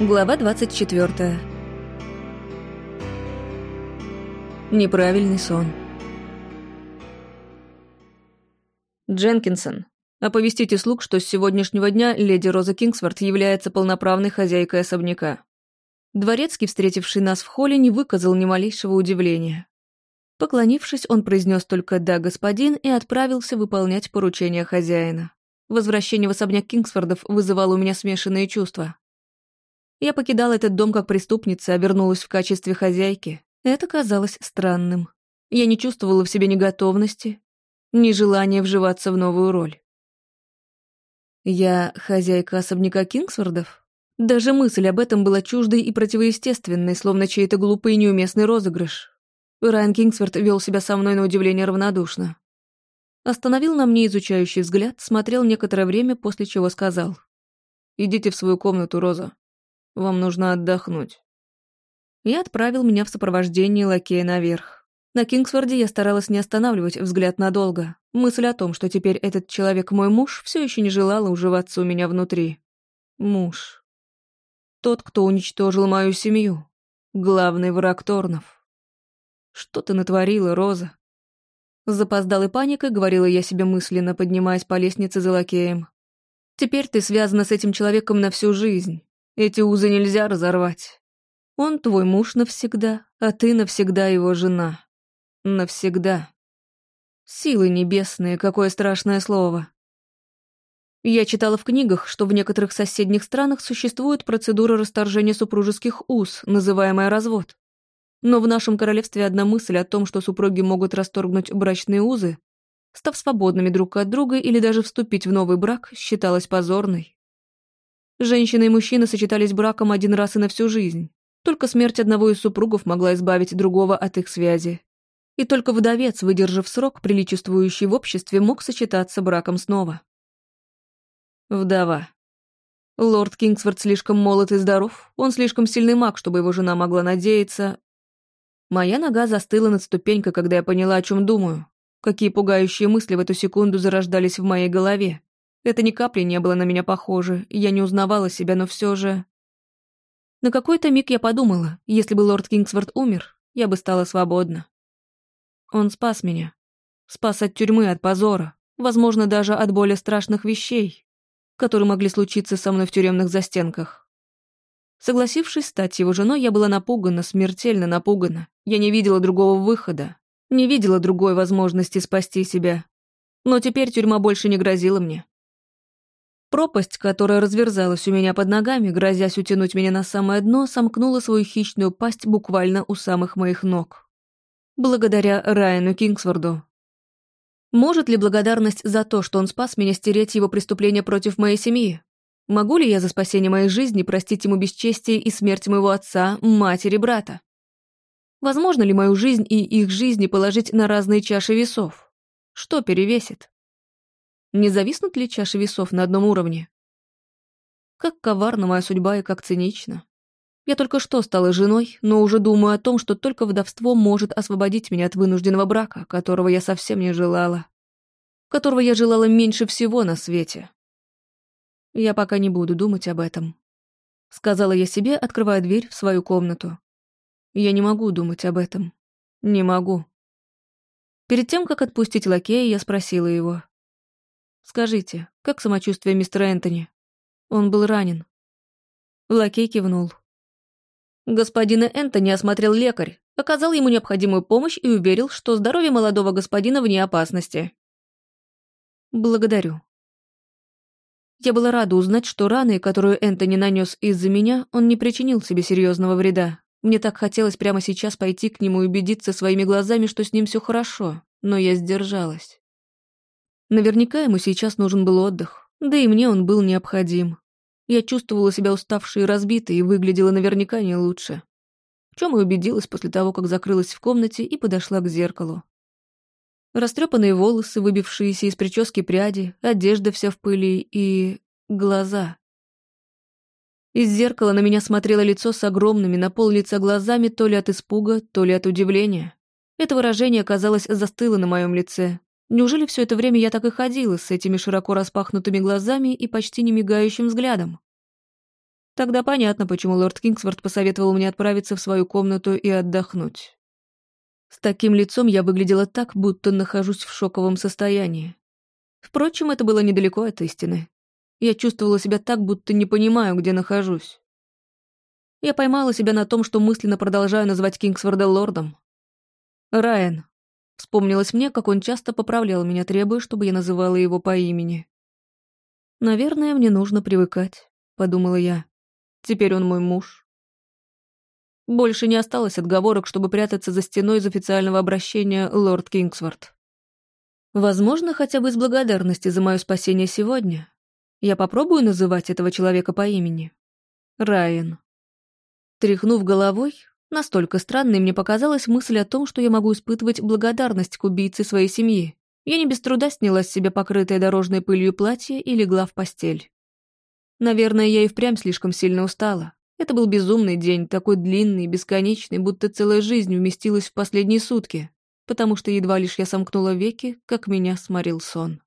Глава 24. Неправильный сон. Дженкинсон, оповестите слуг, что с сегодняшнего дня леди Роза Кингсворт является полноправной хозяйкой особняка. Дворецкий, встретивший нас в холле, не выказал ни малейшего удивления. Поклонившись, он произнес только «да, господин» и отправился выполнять поручения хозяина. Возвращение в особняк Кингсфордов вызывало у меня смешанные чувства. Я покидала этот дом как преступница, а вернулась в качестве хозяйки. Это казалось странным. Я не чувствовала в себе ни готовности, ни желания вживаться в новую роль. Я хозяйка особняка Кингсвордов? Даже мысль об этом была чуждой и противоестественной, словно чей-то глупый и неуместный розыгрыш. Райан Кингсворт вел себя со мной на удивление равнодушно. Остановил на мне изучающий взгляд, смотрел некоторое время, после чего сказал. «Идите в свою комнату, Роза. Вам нужно отдохнуть». И отправил меня в сопровождении лакея наверх. На Кингсфорде я старалась не останавливать взгляд надолго. Мысль о том, что теперь этот человек мой муж, все еще не желала уживаться у меня внутри. Муж. Тот, кто уничтожил мою семью. Главный враг Торнов. Что ты натворила, Роза? Запоздалой паникой говорила я себе мысленно, поднимаясь по лестнице за лакеем. Теперь ты связана с этим человеком на всю жизнь. Эти узы нельзя разорвать. Он твой муж навсегда, а ты навсегда его жена. Навсегда. Силы небесные, какое страшное слово. Я читала в книгах, что в некоторых соседних странах существует процедура расторжения супружеских уз, называемая развод. Но в нашем королевстве одна мысль о том, что супруги могут расторгнуть брачные узы, став свободными друг от друга или даже вступить в новый брак, считалась позорной. Женщина и мужчина сочетались браком один раз и на всю жизнь. Только смерть одного из супругов могла избавить другого от их связи. И только вдовец, выдержав срок, приличествующий в обществе, мог сочетаться браком снова. Вдова. Лорд Кингсворт слишком молод и здоров, он слишком сильный маг, чтобы его жена могла надеяться. Моя нога застыла над ступенькой, когда я поняла, о чем думаю. Какие пугающие мысли в эту секунду зарождались в моей голове. Это ни капли не было на меня похоже, я не узнавала себя, но все же... На какой-то миг я подумала, если бы лорд Кингсворт умер, я бы стала свободна. Он спас меня. Спас от тюрьмы, от позора, возможно, даже от более страшных вещей, которые могли случиться со мной в тюремных застенках. Согласившись стать его женой, я была напугана, смертельно напугана. Я не видела другого выхода, не видела другой возможности спасти себя. Но теперь тюрьма больше не грозила мне. Пропасть, которая разверзалась у меня под ногами, грозясь утянуть меня на самое дно, сомкнула свою хищную пасть буквально у самых моих ног. Благодаря Райану Кингсворду. Может ли благодарность за то, что он спас меня, стереть его преступление против моей семьи? Могу ли я за спасение моей жизни простить ему бесчестие и смерть моего отца, матери, брата? Возможно ли мою жизнь и их жизни положить на разные чаши весов? Что перевесит? Не зависнут ли чаши весов на одном уровне? Как коварна моя судьба и как цинична. Я только что стала женой, но уже думаю о том, что только вдовство может освободить меня от вынужденного брака, которого я совсем не желала. Которого я желала меньше всего на свете. Я пока не буду думать об этом. Сказала я себе, открывая дверь в свою комнату. Я не могу думать об этом. Не могу. Перед тем, как отпустить лакея, я спросила его. Скажите, как самочувствие мистера Энтони? Он был ранен. Лакей кивнул. Господина Энтони осмотрел лекарь, оказал ему необходимую помощь и уверил, что здоровье молодого господина вне опасности. Благодарю. Я была рада узнать, что раны, которую Энтони нанес из-за меня, он не причинил себе серьезного вреда. Мне так хотелось прямо сейчас пойти к нему и убедиться своими глазами, что с ним все хорошо, но я сдержалась. Наверняка ему сейчас нужен был отдых, да и мне он был необходим. Я чувствовала себя уставшей и разбитой и выглядела наверняка не лучше. В чем и убедилась после того, как закрылась в комнате и подошла к зеркалу. Растрепанные волосы, выбившиеся из прически пряди, одежда вся в пыли и... глаза. Из зеркала на меня смотрело лицо с огромными на пол лица глазами то ли от испуга, то ли от удивления. Это выражение, казалось, застыло на моем лице, Неужели все это время я так и ходила с этими широко распахнутыми глазами и почти не мигающим взглядом? Тогда понятно, почему лорд Кингсворт посоветовал мне отправиться в свою комнату и отдохнуть. С таким лицом я выглядела так, будто нахожусь в шоковом состоянии. Впрочем, это было недалеко от истины. Я чувствовала себя так, будто не понимаю, где нахожусь. Я поймала себя на том, что мысленно продолжаю называть Кингсворда лордом. Райан. Вспомнилось мне, как он часто поправлял меня, требуя, чтобы я называла его по имени. «Наверное, мне нужно привыкать», — подумала я. «Теперь он мой муж». Больше не осталось отговорок, чтобы прятаться за стеной из официального обращения «Лорд Кингсворт». Возможно, хотя бы из благодарности за мое спасение сегодня. Я попробую называть этого человека по имени. Райан. Тряхнув головой, настолько странной мне показалась мысль о том, что я могу испытывать благодарность к убийце своей семьи. Я не без труда сняла с себя покрытое дорожной пылью платье и легла в постель. Наверное, я и впрямь слишком сильно устала. Это был безумный день, такой длинный, бесконечный, будто целая жизнь вместилась в последние сутки потому что едва лишь я сомкнула веки, как меня сморил сон.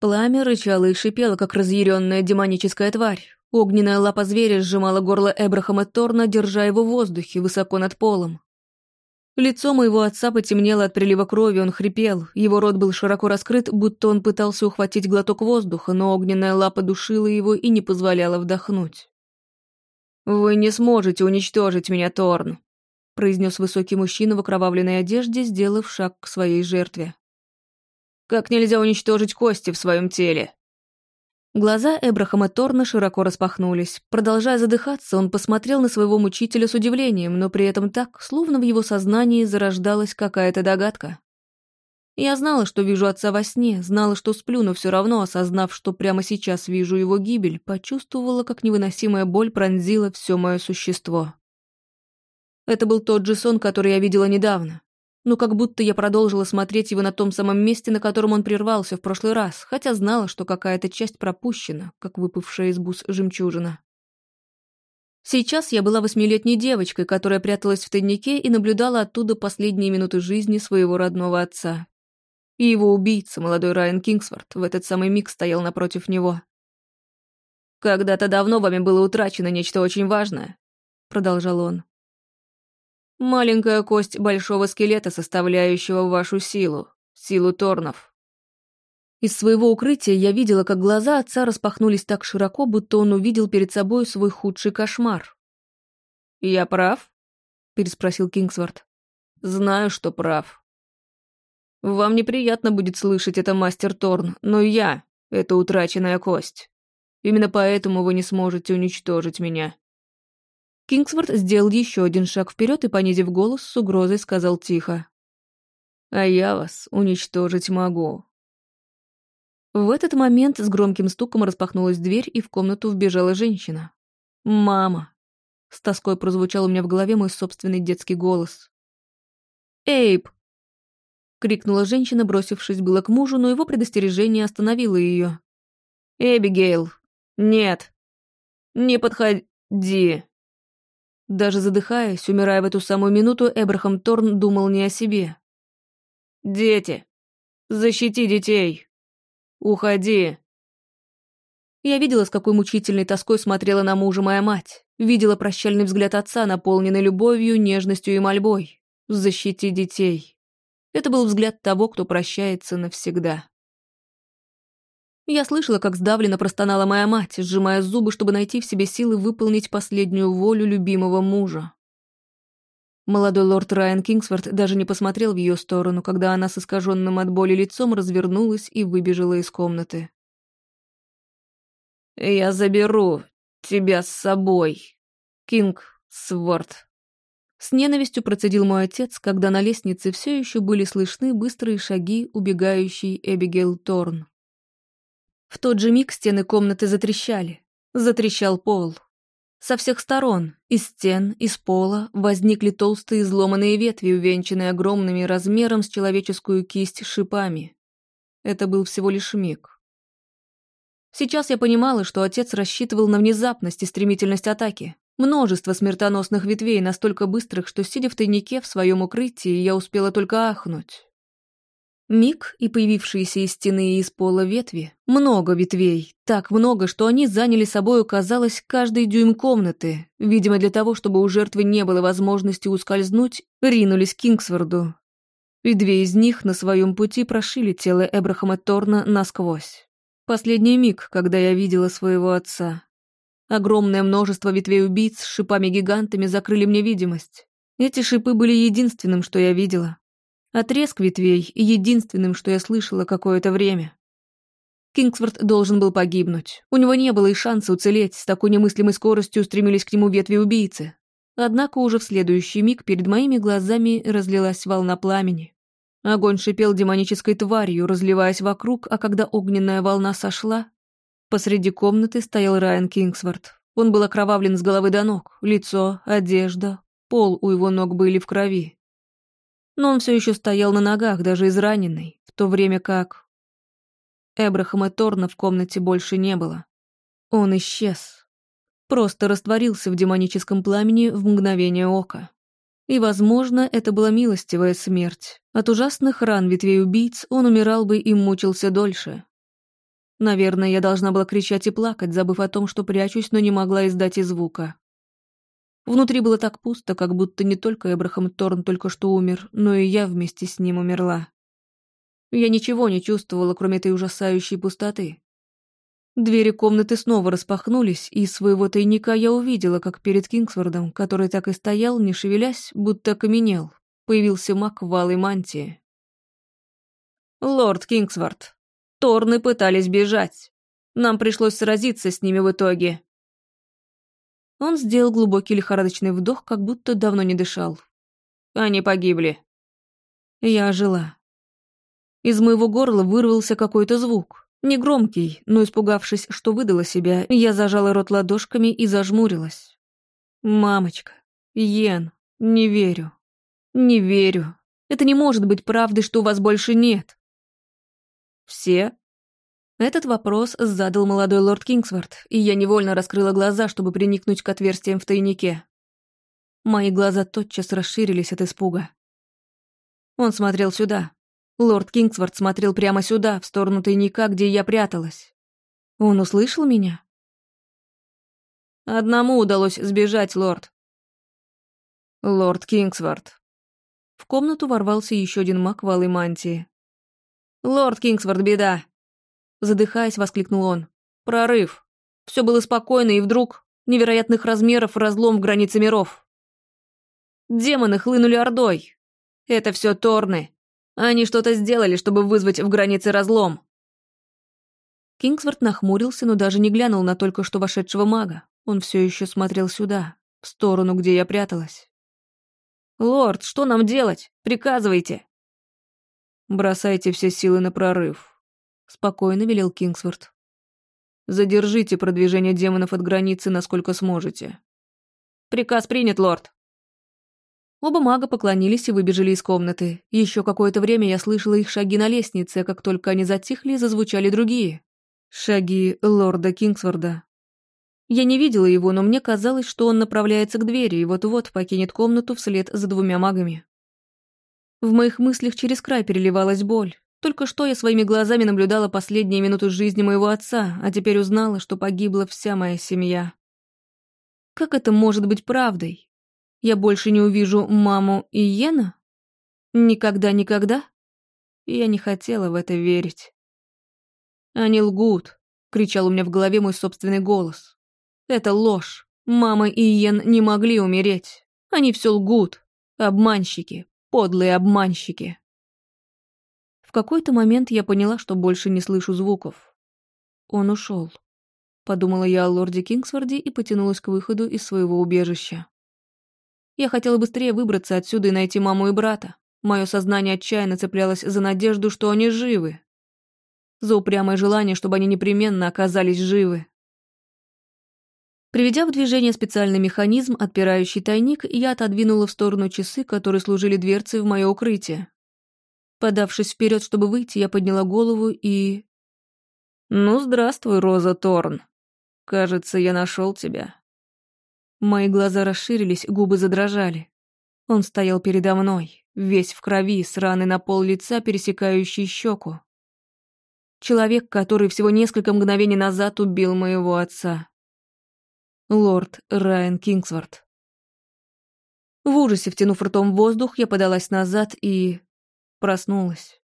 Пламя рычало и шипело, как разъяренная демоническая тварь. Огненная лапа зверя сжимала горло Эбрахама Торна, держа его в воздухе, высоко над полом. Лицо моего отца потемнело от прилива крови, он хрипел. Его рот был широко раскрыт, будто он пытался ухватить глоток воздуха, но огненная лапа душила его и не позволяла вдохнуть. «Вы не сможете уничтожить меня, Торн», — произнес высокий мужчина в окровавленной одежде, сделав шаг к своей жертве. «Как нельзя уничтожить кости в своем теле?» Глаза Эбрахама Торна широко распахнулись. Продолжая задыхаться, он посмотрел на своего мучителя с удивлением, но при этом так, словно в его сознании зарождалась какая-то догадка. Я знала, что вижу отца во сне, знала, что сплю, но все равно, осознав, что прямо сейчас вижу его гибель, почувствовала, как невыносимая боль пронзила все мое существо. Это был тот же сон, который я видела недавно но как будто я продолжила смотреть его на том самом месте, на котором он прервался в прошлый раз, хотя знала, что какая-то часть пропущена, как выпавшая из бус жемчужина. Сейчас я была восьмилетней девочкой, которая пряталась в тайнике и наблюдала оттуда последние минуты жизни своего родного отца. И его убийца, молодой Райан Кингсворт, в этот самый миг стоял напротив него. «Когда-то давно вами было утрачено нечто очень важное», — продолжал он. Маленькая кость большого скелета, составляющего вашу силу, силу Торнов. Из своего укрытия я видела, как глаза отца распахнулись так широко, будто он увидел перед собой свой худший кошмар. «Я прав?» — переспросил Кингсворт. «Знаю, что прав. Вам неприятно будет слышать это, мастер Торн, но я — это утраченная кость. Именно поэтому вы не сможете уничтожить меня. Кингсворт сделал еще один шаг вперед и, понизив голос, с угрозой сказал тихо. «А я вас уничтожить могу». В этот момент с громким стуком распахнулась дверь, и в комнату вбежала женщина. «Мама!» С тоской прозвучал у меня в голове мой собственный детский голос. «Эйб!» — крикнула женщина, бросившись было к мужу, но его предостережение остановило ее. «Эбигейл! Нет! Не подходи!» Даже задыхаясь, умирая в эту самую минуту, Эбрахам Торн думал не о себе. «Дети! Защити детей! Уходи!» Я видела, с какой мучительной тоской смотрела на мужа моя мать. Видела прощальный взгляд отца, наполненный любовью, нежностью и мольбой. «Защити детей!» Это был взгляд того, кто прощается навсегда. Я слышала, как сдавленно простонала моя мать, сжимая зубы, чтобы найти в себе силы выполнить последнюю волю любимого мужа. Молодой лорд Райан Кингсворт даже не посмотрел в ее сторону, когда она с искаженным от боли лицом развернулась и выбежала из комнаты. «Я заберу тебя с собой, Кинг Сворт», с ненавистью процедил мой отец, когда на лестнице все еще были слышны быстрые шаги убегающей Эбигейл Торн. В тот же миг стены комнаты затрещали. Затрещал пол. Со всех сторон, из стен, из пола, возникли толстые изломанные ветви, увенчанные огромными размером с человеческую кисть шипами. Это был всего лишь миг. Сейчас я понимала, что отец рассчитывал на внезапность и стремительность атаки. Множество смертоносных ветвей, настолько быстрых, что, сидя в тайнике в своем укрытии, я успела только ахнуть. Миг и появившиеся из стены и из пола ветви. Много ветвей. Так много, что они заняли собою, казалось, каждый дюйм комнаты. Видимо, для того, чтобы у жертвы не было возможности ускользнуть, ринулись к Кингсворду. И две из них на своем пути прошили тело Эбрахама Торна насквозь. Последний миг, когда я видела своего отца. Огромное множество ветвей убийц с шипами-гигантами закрыли мне видимость. Эти шипы были единственным, что я видела. Отрезк ветвей — единственным, что я слышала какое-то время. Кингсворт должен был погибнуть. У него не было и шанса уцелеть, с такой немыслимой скоростью стремились к нему ветви убийцы. Однако уже в следующий миг перед моими глазами разлилась волна пламени. Огонь шипел демонической тварью, разливаясь вокруг, а когда огненная волна сошла, посреди комнаты стоял Райан Кингсворт. Он был окровавлен с головы до ног, лицо, одежда, пол у его ног были в крови но он все еще стоял на ногах, даже израненный, в то время как... Эбрахама Торна в комнате больше не было. Он исчез. Просто растворился в демоническом пламени в мгновение ока. И, возможно, это была милостивая смерть. От ужасных ран ветвей убийц он умирал бы и мучился дольше. Наверное, я должна была кричать и плакать, забыв о том, что прячусь, но не могла издать и звука. Внутри было так пусто, как будто не только Эбрахам Торн только что умер, но и я вместе с ним умерла. Я ничего не чувствовала, кроме этой ужасающей пустоты. Двери комнаты снова распахнулись, и из своего тайника я увидела, как перед Кингсвордом, который так и стоял, не шевелясь, будто окаменел, появился маг в алой мантии. «Лорд Кингсворт, Торны пытались бежать. Нам пришлось сразиться с ними в итоге. Он сделал глубокий лихорадочный вдох, как будто давно не дышал. Они погибли. Я ожила. Из моего горла вырвался какой-то звук. Негромкий, но испугавшись, что выдала себя, я зажала рот ладошками и зажмурилась. «Мамочка, Йен, не верю. Не верю. Это не может быть правдой, что у вас больше нет». «Все?» Этот вопрос задал молодой лорд Кингсворт, и я невольно раскрыла глаза, чтобы приникнуть к отверстиям в тайнике. Мои глаза тотчас расширились от испуга. Он смотрел сюда. Лорд Кингсворт смотрел прямо сюда, в сторону тайника, где я пряталась. Он услышал меня? Одному удалось сбежать, лорд. Лорд Кингсворт. В комнату ворвался еще один маг в алой мантии. «Лорд Кингсворт, беда! Задыхаясь, воскликнул он. «Прорыв! Все было спокойно, и вдруг невероятных размеров разлом в границе миров. Демоны хлынули ордой. Это все Торны. Они что-то сделали, чтобы вызвать в границе разлом». Кингсворт нахмурился, но даже не глянул на только что вошедшего мага. Он все еще смотрел сюда, в сторону, где я пряталась. «Лорд, что нам делать? Приказывайте!» «Бросайте все силы на прорыв спокойно велел Кингсворт. Задержите продвижение демонов от границы, насколько сможете. Приказ принят, лорд. Оба мага поклонились и выбежали из комнаты. Еще какое-то время я слышала их шаги на лестнице, как только они затихли, зазвучали другие. Шаги лорда Кингсворда. Я не видела его, но мне казалось, что он направляется к двери и вот-вот покинет комнату вслед за двумя магами. В моих мыслях через край переливалась боль. Только что я своими глазами наблюдала последние минуты жизни моего отца, а теперь узнала, что погибла вся моя семья. Как это может быть правдой? Я больше не увижу маму и Йена? Никогда-никогда? Я не хотела в это верить. «Они лгут», — кричал у меня в голове мой собственный голос. «Это ложь. Мама и Йен не могли умереть. Они все лгут. Обманщики. Подлые обманщики». В какой-то момент я поняла, что больше не слышу звуков. Он ушел. Подумала я о лорде Кингсворде и потянулась к выходу из своего убежища. Я хотела быстрее выбраться отсюда и найти маму и брата. Мое сознание отчаянно цеплялось за надежду, что они живы. За упрямое желание, чтобы они непременно оказались живы. Приведя в движение специальный механизм, отпирающий тайник, я отодвинула в сторону часы, которые служили дверцей в мое укрытие. Подавшись вперед, чтобы выйти, я подняла голову и... «Ну, здравствуй, Роза Торн. Кажется, я нашел тебя». Мои глаза расширились, губы задрожали. Он стоял передо мной, весь в крови, с раны на пол лица, пересекающей щеку. Человек, который всего несколько мгновений назад убил моего отца. Лорд Райан Кингсворт. В ужасе, втянув ртом воздух, я подалась назад и... проснулась.